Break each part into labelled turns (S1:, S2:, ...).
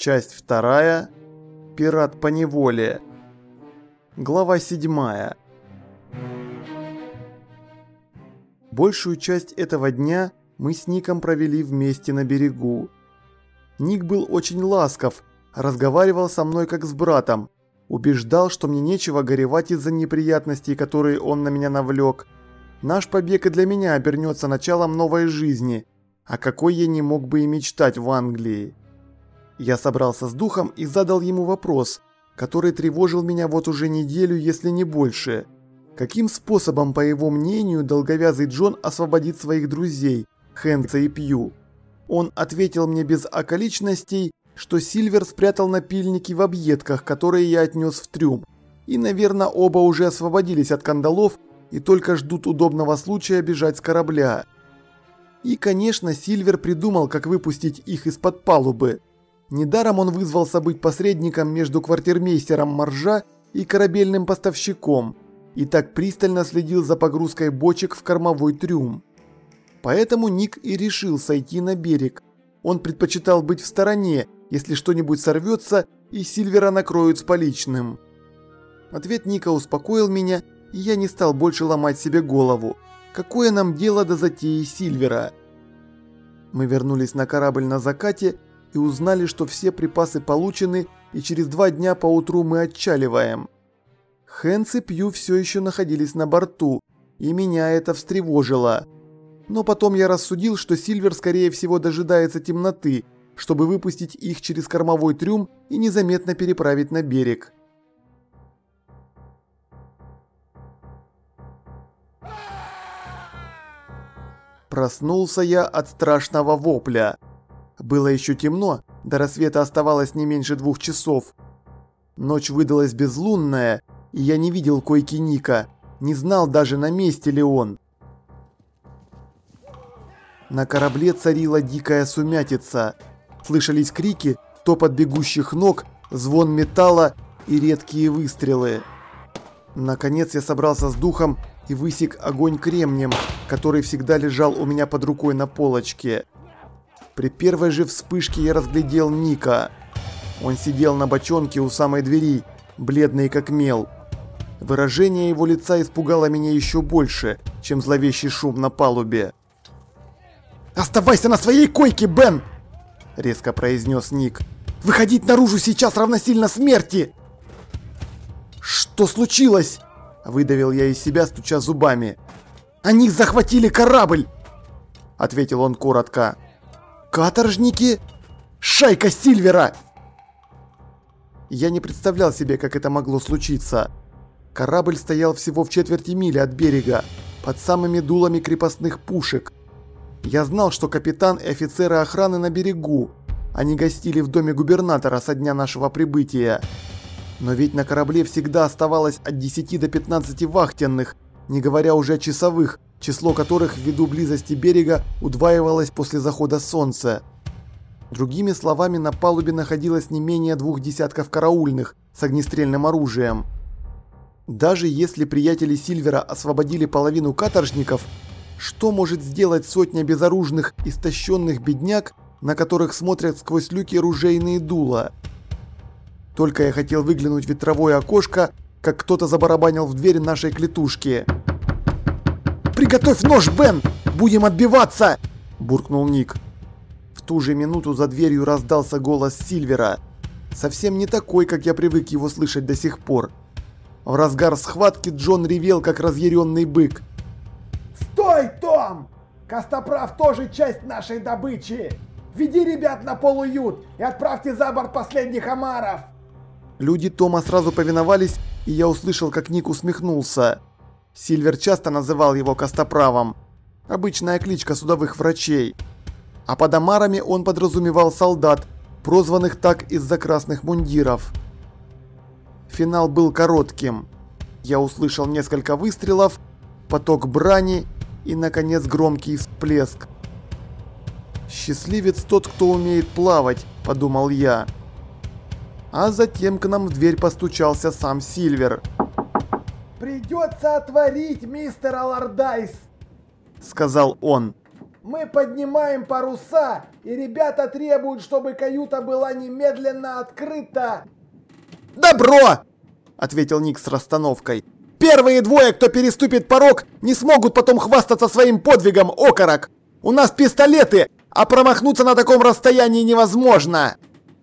S1: Часть вторая. Пират по неволе. Глава седьмая. Большую часть этого дня мы с Ником провели вместе на берегу. Ник был очень ласков, разговаривал со мной как с братом, убеждал, что мне нечего горевать из-за неприятностей, которые он на меня навлек. Наш побег и для меня обернется началом новой жизни, о какой я не мог бы и мечтать в Англии. Я собрался с духом и задал ему вопрос, который тревожил меня вот уже неделю, если не больше. Каким способом, по его мнению, долговязый Джон освободит своих друзей, Хэнкса и Пью? Он ответил мне без околичностей, что Сильвер спрятал напильники в объедках, которые я отнес в трюм. И, наверное, оба уже освободились от кандалов и только ждут удобного случая бежать с корабля. И, конечно, Сильвер придумал, как выпустить их из-под палубы. Недаром он вызвался быть посредником между квартирмейстером Маржа и корабельным поставщиком, и так пристально следил за погрузкой бочек в кормовой трюм. Поэтому Ник и решил сойти на берег. Он предпочитал быть в стороне, если что-нибудь сорвется и Сильвера накроют с поличным. Ответ Ника успокоил меня, и я не стал больше ломать себе голову. Какое нам дело до затеи Сильвера? Мы вернулись на корабль на закате и узнали, что все припасы получены, и через два дня поутру мы отчаливаем. Хэнс и Пью все еще находились на борту, и меня это встревожило. Но потом я рассудил, что Сильвер скорее всего дожидается темноты, чтобы выпустить их через кормовой трюм и незаметно переправить на берег. Проснулся я от страшного вопля. Было еще темно, до рассвета оставалось не меньше двух часов. Ночь выдалась безлунная, и я не видел койки Ника, не знал даже на месте ли он. На корабле царила дикая сумятица. Слышались крики, топот бегущих ног, звон металла и редкие выстрелы. Наконец я собрался с духом и высек огонь кремнем, который всегда лежал у меня под рукой на полочке. При первой же вспышке я разглядел Ника. Он сидел на бочонке у самой двери, бледный как мел. Выражение его лица испугало меня еще больше, чем зловещий шум на палубе. «Оставайся на своей койке, Бен!» – резко произнес Ник. «Выходить наружу сейчас равносильно смерти!» «Что случилось?» – выдавил я из себя, стуча зубами. «Они захватили корабль!» – ответил он коротко. Каторжники? Шайка Сильвера! Я не представлял себе, как это могло случиться. Корабль стоял всего в четверти мили от берега, под самыми дулами крепостных пушек. Я знал, что капитан и офицеры охраны на берегу. Они гостили в доме губернатора со дня нашего прибытия. Но ведь на корабле всегда оставалось от 10 до 15 вахтенных, не говоря уже о часовых, число которых ввиду близости берега удваивалось после захода солнца. Другими словами, на палубе находилось не менее двух десятков караульных с огнестрельным оружием. Даже если приятели Сильвера освободили половину каторжников, что может сделать сотня безоружных, истощенных бедняк, на которых смотрят сквозь люки ружейные дула? Только я хотел выглянуть в ветровое окошко, как кто-то забарабанил в дверь нашей клетушки. «Приготовь нож, Бен! Будем отбиваться!» – буркнул Ник. В ту же минуту за дверью раздался голос Сильвера. Совсем не такой, как я привык его слышать до сих пор. В разгар схватки Джон ревел, как разъяренный бык.
S2: «Стой, Том! Костоправ тоже часть нашей добычи! Веди ребят на полуют и отправьте за борт последних омаров!»
S1: Люди Тома сразу повиновались, и я услышал, как Ник усмехнулся. Сильвер часто называл его Костоправом. Обычная кличка судовых врачей. А под омарами он подразумевал солдат, прозванных так из-за красных мундиров. Финал был коротким. Я услышал несколько выстрелов, поток брани и, наконец, громкий всплеск. «Счастливец тот, кто умеет плавать», – подумал я. А затем к нам в дверь постучался сам Сильвер.
S2: «Придется отворить, мистер Алардайс!»
S1: Сказал он.
S2: Мы поднимаем паруса, и ребята требуют, чтобы каюта была немедленно открыта.
S1: «Добро!» – ответил Ник с расстановкой. «Первые двое, кто переступит порог, не смогут потом хвастаться своим подвигом, окорок! У нас пистолеты, а промахнуться на таком расстоянии невозможно!»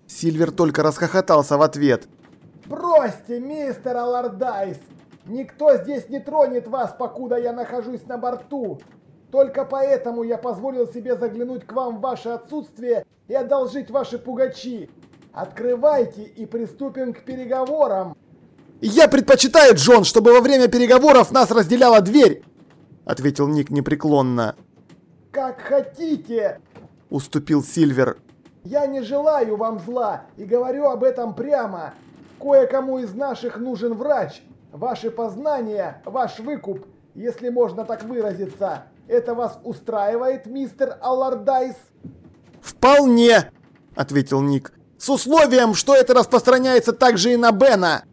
S1: Сильвер только расхохотался в ответ.
S2: «Бросьте, мистер Алардайс! Никто здесь не тронет вас, покуда я нахожусь на борту! Только поэтому я позволил себе заглянуть к вам в ваше отсутствие и одолжить ваши пугачи. Открывайте и приступим к переговорам.
S1: Я предпочитаю, Джон, чтобы во время переговоров нас разделяла дверь, ответил Ник непреклонно.
S2: Как хотите,
S1: уступил Сильвер.
S2: Я не желаю вам зла и говорю об этом прямо. Кое-кому из наших нужен врач. Ваши познания, ваш выкуп, если можно так выразиться. Это вас устраивает, мистер Аллардайс?
S1: Вполне, ответил Ник. С условием, что это распространяется также и на Бена.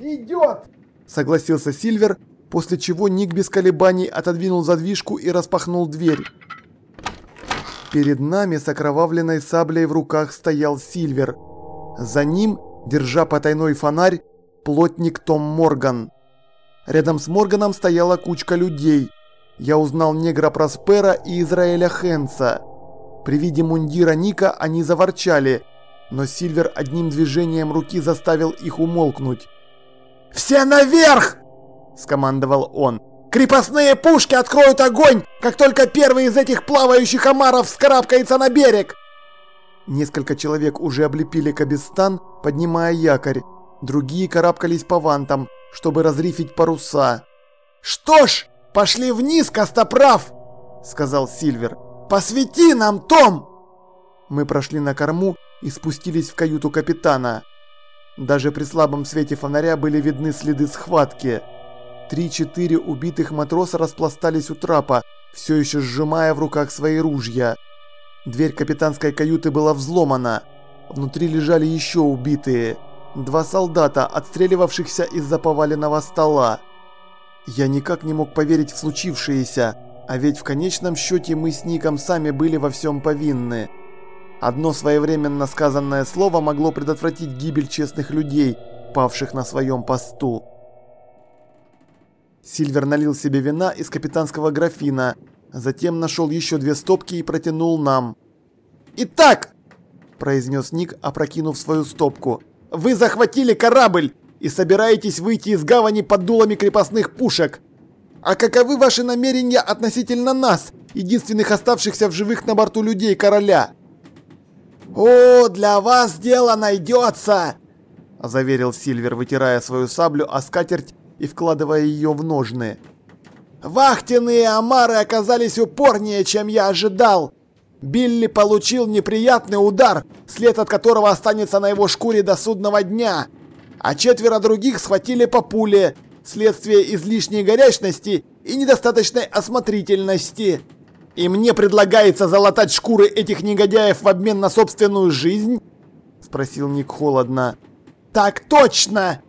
S2: Идет,
S1: согласился Сильвер, после чего Ник без колебаний отодвинул задвижку и распахнул дверь. Перед нами с окровавленной саблей в руках стоял Сильвер. За ним, держа потайной фонарь, плотник Том Морган. Рядом с Морганом стояла кучка людей я узнал негра Проспера и Израиля Хенса. При виде мундира Ника они заворчали, но Сильвер одним движением руки заставил их умолкнуть. «Все наверх!» – скомандовал он. «Крепостные пушки откроют огонь, как только первый из этих плавающих омаров вскарабкается на берег!» Несколько человек уже облепили Кабистан, поднимая якорь. Другие карабкались по вантам, чтобы разрифить паруса. «Что ж!» «Пошли вниз, Костоправ!» — сказал Сильвер. «Посвети нам, Том!» Мы прошли на корму и спустились в каюту капитана. Даже при слабом свете фонаря были видны следы схватки. Три-четыре убитых матроса распластались у трапа, все еще сжимая в руках свои ружья. Дверь капитанской каюты была взломана. Внутри лежали еще убитые. Два солдата, отстреливавшихся из-за поваленного стола. Я никак не мог поверить в случившееся, а ведь в конечном счете мы с Ником сами были во всем повинны. Одно своевременно сказанное слово могло предотвратить гибель честных людей, павших на своем посту. Сильвер налил себе вина из капитанского графина, затем нашел еще две стопки и протянул нам. «Итак!» – произнес Ник, опрокинув свою стопку. «Вы захватили корабль! и собираетесь выйти из гавани под дулами крепостных пушек. А каковы ваши намерения относительно нас, единственных оставшихся в живых на борту людей короля? О, для вас дело найдется, заверил Сильвер, вытирая свою саблю о скатерть и вкладывая ее в ножны. Вахтенные омары оказались упорнее, чем я ожидал. Билли получил неприятный удар, след от которого останется на его шкуре до судного дня а четверо других схватили по пуле, следствие излишней горячности и недостаточной осмотрительности. И мне предлагается залатать шкуры этих негодяев в обмен на собственную жизнь? Спросил Ник холодно. Так точно!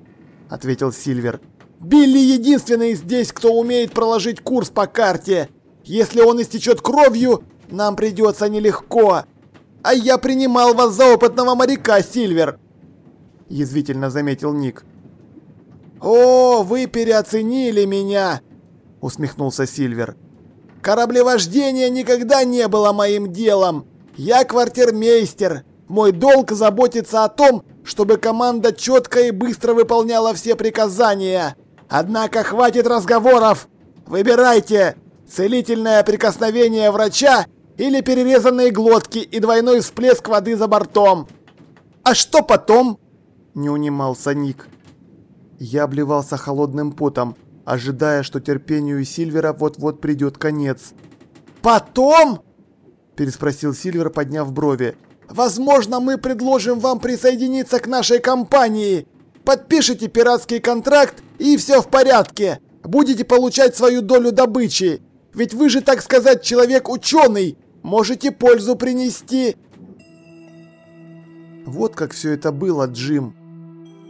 S1: Ответил Сильвер. Билли единственный здесь, кто умеет проложить курс по карте. Если он истечет кровью, нам придется нелегко. А я принимал вас за опытного моряка, Сильвер. – язвительно заметил Ник. «О, вы переоценили меня!» – усмехнулся Сильвер. «Кораблевождение никогда не было моим делом. Я квартирмейстер. Мой долг заботиться о том, чтобы команда четко и быстро выполняла все приказания. Однако хватит разговоров. Выбирайте, целительное прикосновение врача или перерезанные глотки и двойной всплеск воды за бортом. А что потом?» не унимался Ник. Я обливался холодным потом, ожидая, что терпению Сильвера вот-вот придет конец. «Потом?» – переспросил Сильвер, подняв брови. «Возможно, мы предложим вам присоединиться к нашей компании. Подпишите пиратский контракт, и все в порядке. Будете получать свою долю добычи. Ведь вы же, так сказать, человек-ученый. Можете пользу принести». Вот как все это было, Джим.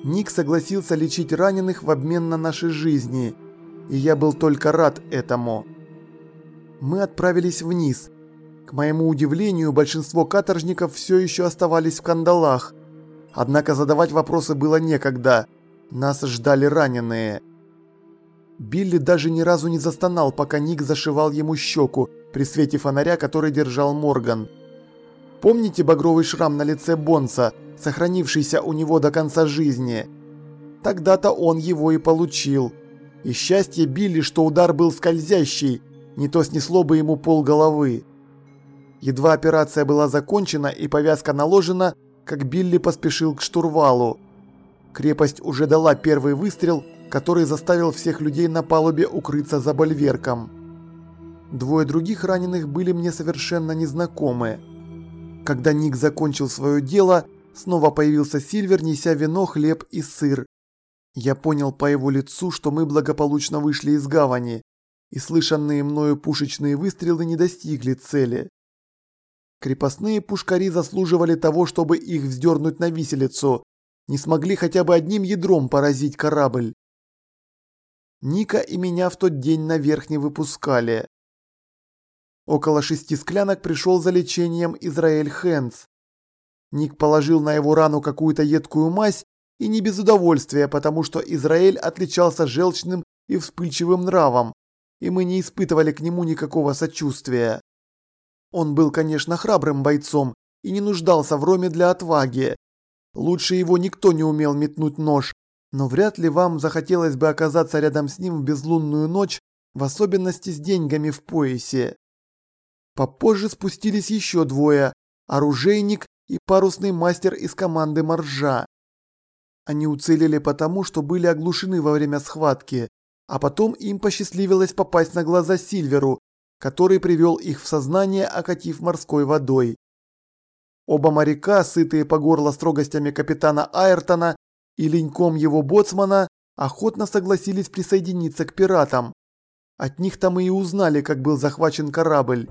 S1: Ник согласился лечить раненых в обмен на наши жизни, и я был только рад этому. Мы отправились вниз. К моему удивлению, большинство каторжников все еще оставались в кандалах. Однако задавать вопросы было некогда. Нас ждали раненые. Билли даже ни разу не застонал, пока Ник зашивал ему щеку при свете фонаря, который держал Морган. Помните багровый шрам на лице Бонса, сохранившийся у него до конца жизни? Тогда-то он его и получил. И счастье Билли, что удар был скользящий, не то снесло бы ему пол головы. Едва операция была закончена и повязка наложена, как Билли поспешил к штурвалу. Крепость уже дала первый выстрел, который заставил всех людей на палубе укрыться за больверком. Двое других раненых были мне совершенно незнакомы. Когда Ник закончил свое дело, снова появился Сильвер, неся вино, хлеб и сыр. Я понял по его лицу, что мы благополучно вышли из гавани, и слышанные мною пушечные выстрелы не достигли цели. Крепостные пушкари заслуживали того, чтобы их вздернуть на виселицу, не смогли хотя бы одним ядром поразить корабль. Ника и меня в тот день наверх не выпускали. Около шести склянок пришел за лечением Израиль Хэнс. Ник положил на его рану какую-то едкую мазь и не без удовольствия, потому что Израиль отличался желчным и вспыльчивым нравом, и мы не испытывали к нему никакого сочувствия. Он был, конечно, храбрым бойцом и не нуждался в роме для отваги. Лучше его никто не умел метнуть нож, но вряд ли вам захотелось бы оказаться рядом с ним в безлунную ночь, в особенности с деньгами в поясе. Попозже спустились еще двое – оружейник и парусный мастер из команды Моржа. Они уцелели потому, что были оглушены во время схватки, а потом им посчастливилось попасть на глаза Сильверу, который привел их в сознание, окатив морской водой. Оба моряка, сытые по горло строгостями капитана Айртона и леньком его боцмана, охотно согласились присоединиться к пиратам. От них-то мы и узнали, как был захвачен корабль.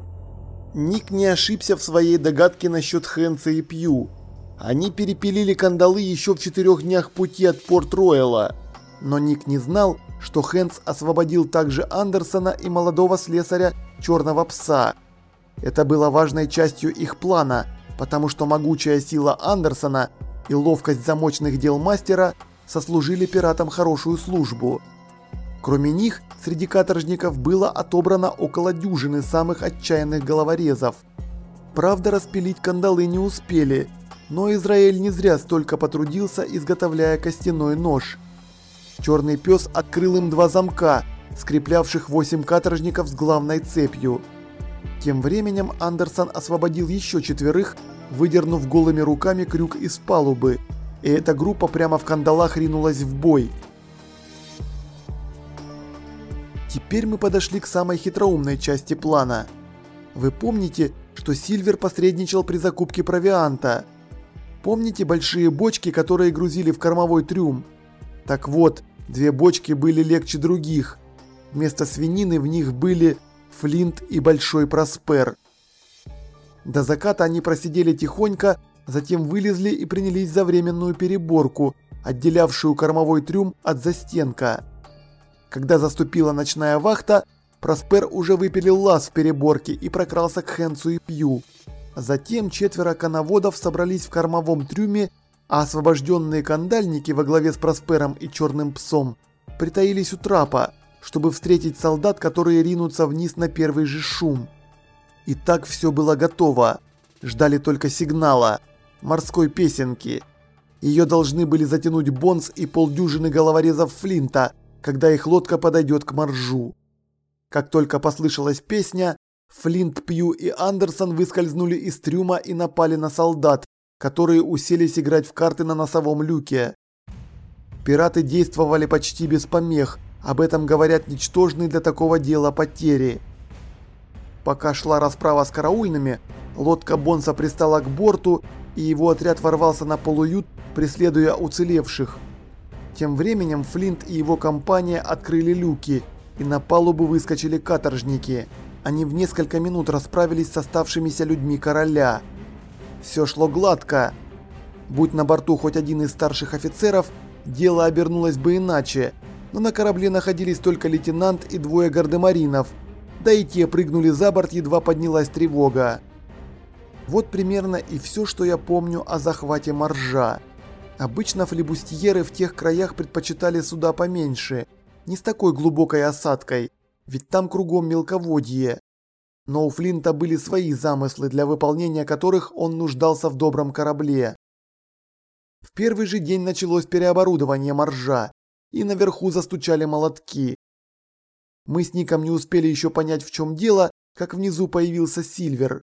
S1: Ник не ошибся в своей догадке насчет Хэнса и Пью. Они перепилили кандалы еще в четырех днях пути от Порт-Рояла. Но Ник не знал, что Хэнс освободил также Андерсона и молодого слесаря Черного Пса. Это было важной частью их плана, потому что могучая сила Андерсона и ловкость замочных дел мастера сослужили пиратам хорошую службу. Кроме них, среди каторжников было отобрано около дюжины самых отчаянных головорезов. Правда, распилить кандалы не успели, но Израиль не зря столько потрудился, изготовляя костяной нож. Черный пес открыл им два замка, скреплявших восемь каторжников с главной цепью. Тем временем Андерсон освободил еще четверых, выдернув голыми руками крюк из палубы, и эта группа прямо в кандалах ринулась в бой. Теперь мы подошли к самой хитроумной части плана. Вы помните, что Сильвер посредничал при закупке провианта? Помните большие бочки, которые грузили в кормовой трюм? Так вот, две бочки были легче других. Вместо свинины в них были Флинт и Большой Проспер. До заката они просидели тихонько, затем вылезли и принялись за временную переборку, отделявшую кормовой трюм от застенка. Когда заступила ночная вахта, Проспер уже выпилил лаз в переборке и прокрался к Хенсу и Пью. Затем четверо коноводов собрались в кормовом трюме, а освобожденные кандальники во главе с Проспером и Черным Псом притаились у трапа, чтобы встретить солдат, которые ринутся вниз на первый же шум. И так все было готово. Ждали только сигнала, морской песенки. Ее должны были затянуть Бонс и полдюжины головорезов Флинта, когда их лодка подойдет к моржу. Как только послышалась песня, Флинт, Пью и Андерсон выскользнули из трюма и напали на солдат, которые уселись играть в карты на носовом люке. Пираты действовали почти без помех, об этом говорят ничтожные для такого дела потери. Пока шла расправа с караульными, лодка Бонса пристала к борту, и его отряд ворвался на полуют, преследуя уцелевших. Тем временем Флинт и его компания открыли люки, и на палубу выскочили каторжники они в несколько минут расправились с оставшимися людьми короля. Все шло гладко. Будь на борту хоть один из старших офицеров, дело обернулось бы иначе, но на корабле находились только лейтенант и двое гардемаринов, да и те прыгнули за борт, едва поднялась тревога. Вот примерно и все, что я помню о захвате моржа. Обычно флебустьеры в тех краях предпочитали суда поменьше, не с такой глубокой осадкой, ведь там кругом мелководье. Но у Флинта были свои замыслы, для выполнения которых он нуждался в добром корабле. В первый же день началось переоборудование моржа, и наверху застучали молотки. Мы с Ником не успели еще понять, в чем дело, как внизу появился Сильвер.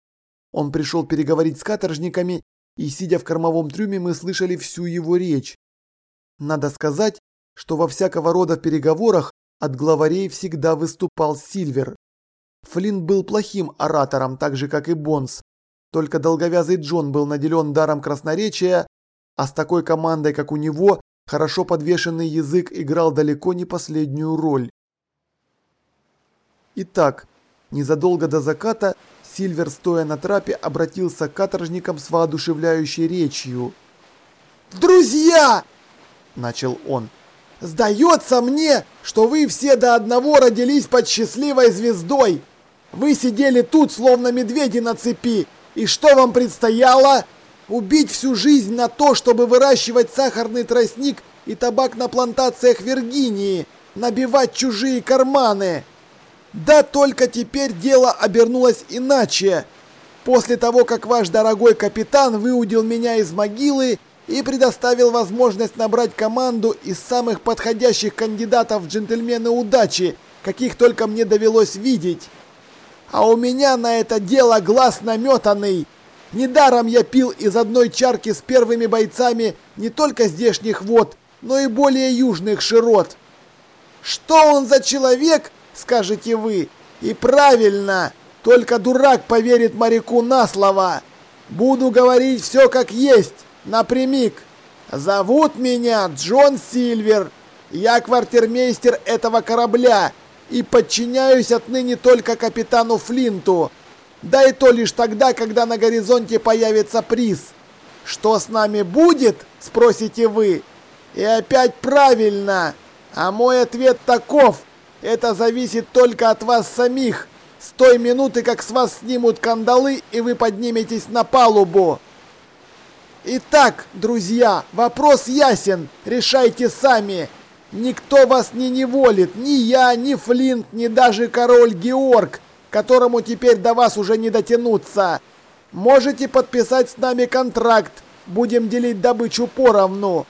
S1: Он пришел переговорить с каторжниками, и, сидя в кормовом трюме, мы слышали всю его речь. Надо сказать, что во всякого рода переговорах от главарей всегда выступал Сильвер. Флинн был плохим оратором, так же как и Бонс. Только долговязый Джон был наделен даром красноречия, а с такой командой, как у него, хорошо подвешенный язык играл далеко не последнюю роль. Итак, незадолго до заката Сильвер, стоя на трапе, обратился к каторжникам с воодушевляющей речью. «Друзья!» – начал он. «Сдается мне, что вы все до одного родились под счастливой звездой. Вы сидели тут, словно медведи на цепи, и что вам предстояло? Убить всю жизнь на то, чтобы выращивать сахарный тростник и табак на плантациях Виргинии, набивать чужие карманы. Да только теперь дело обернулось иначе. После того, как ваш дорогой капитан выудил меня из могилы и предоставил возможность набрать команду из самых подходящих кандидатов в джентльмены удачи, каких только мне довелось видеть. А у меня на это дело глаз наметанный. Недаром я пил из одной чарки с первыми бойцами не только здешних вод, но и более южных широт. Что он за человек, скажете вы? И правильно, только дурак поверит моряку на слово. Буду говорить все как есть, напрямик. Зовут меня Джон Сильвер. Я квартирмейстер этого корабля и подчиняюсь отныне только капитану Флинту. Да и то лишь тогда, когда на горизонте появится приз. Что с нами будет, спросите вы? И опять правильно. А мой ответ таков. Это зависит только от вас самих. С той минуты, как с вас снимут кандалы, и вы подниметесь на палубу. Итак, друзья, вопрос ясен. Решайте сами. Никто вас не неволит, ни я, ни Флинт, ни даже король Георг, которому теперь до вас уже не дотянуться. Можете подписать с нами контракт, будем делить добычу поровну.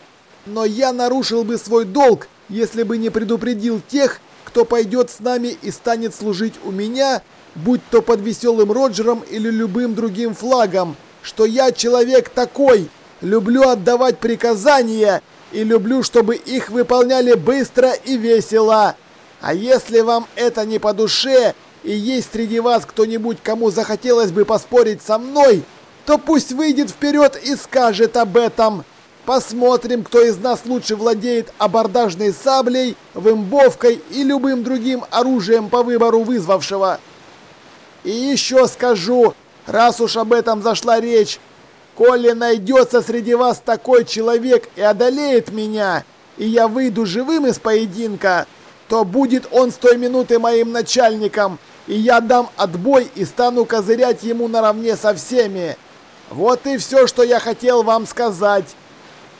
S1: Но я нарушил бы свой долг, если бы не предупредил тех, кто пойдет с нами и станет служить у меня, будь то под веселым Роджером или любым другим флагом, что я человек такой, люблю отдавать приказания и люблю, чтобы их выполняли быстро и весело. А если вам это не по душе, и есть среди вас кто-нибудь, кому захотелось бы поспорить со мной, то пусть выйдет вперед и скажет об этом. Посмотрим, кто из нас лучше владеет абордажной саблей, вымбовкой и любым другим оружием по выбору вызвавшего. И еще скажу, раз уж об этом зашла речь, Коли найдется среди вас такой человек и одолеет меня, и я выйду живым из поединка, то будет он с той минуты моим начальником, и я дам отбой и стану козырять ему наравне со всеми. Вот и все, что я хотел вам сказать.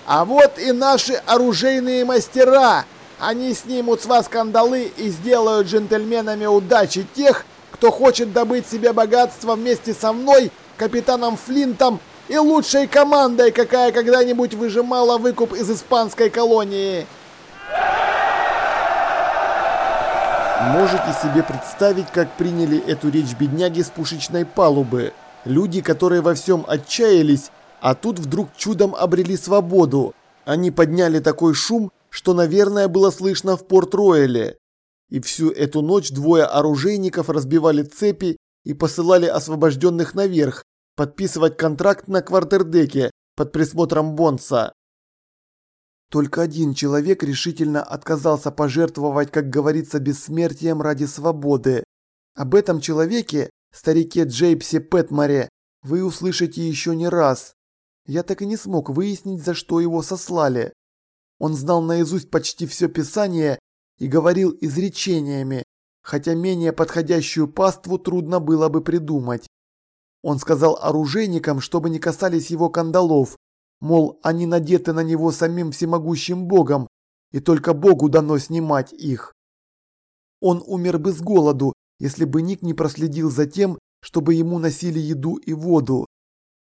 S1: А вот и наши оружейные мастера. Они снимут с вас кандалы и сделают джентльменами удачи тех, кто хочет добыть себе богатство вместе со мной, капитаном Флинтом и лучшей командой, какая когда-нибудь выжимала выкуп из испанской колонии.
S3: Можете себе представить, как приняли эту речь бедняги с пушечной палубы? Люди, которые во всем отчаялись, а тут вдруг чудом обрели свободу. Они подняли такой шум, что, наверное, было слышно в Порт-Ройле. И всю эту ночь двое оружейников разбивали цепи и посылали освобожденных наверх, подписывать контракт на квартердеке под присмотром Бонса.
S1: Только один человек решительно отказался пожертвовать, как говорится, бессмертием ради свободы. Об этом человеке, старике Джейпсе Пэтморе, вы услышите еще не раз. Я так и не смог выяснить, за что его сослали. Он знал наизусть почти все Писание и говорил изречениями, хотя менее подходящую паству трудно было бы придумать. Он сказал оружейникам, чтобы не касались его кандалов, мол, они надеты на него самим всемогущим богом, и только богу дано снимать их. Он умер бы с голоду, если бы Ник не проследил за тем, чтобы ему носили еду и воду.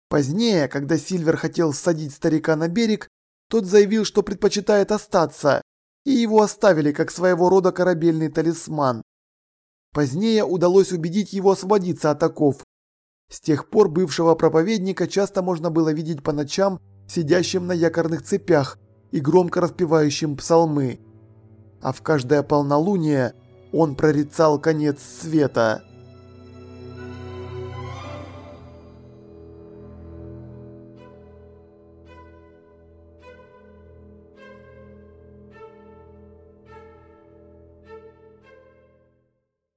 S1: Позднее, когда Сильвер хотел садить старика на берег, тот заявил, что предпочитает остаться, и его оставили как своего рода корабельный талисман. Позднее удалось убедить его освободиться от оков. С тех пор бывшего проповедника часто можно было видеть по ночам сидящим на якорных цепях и громко распевающим псалмы. А в каждое полнолуние он прорицал конец света.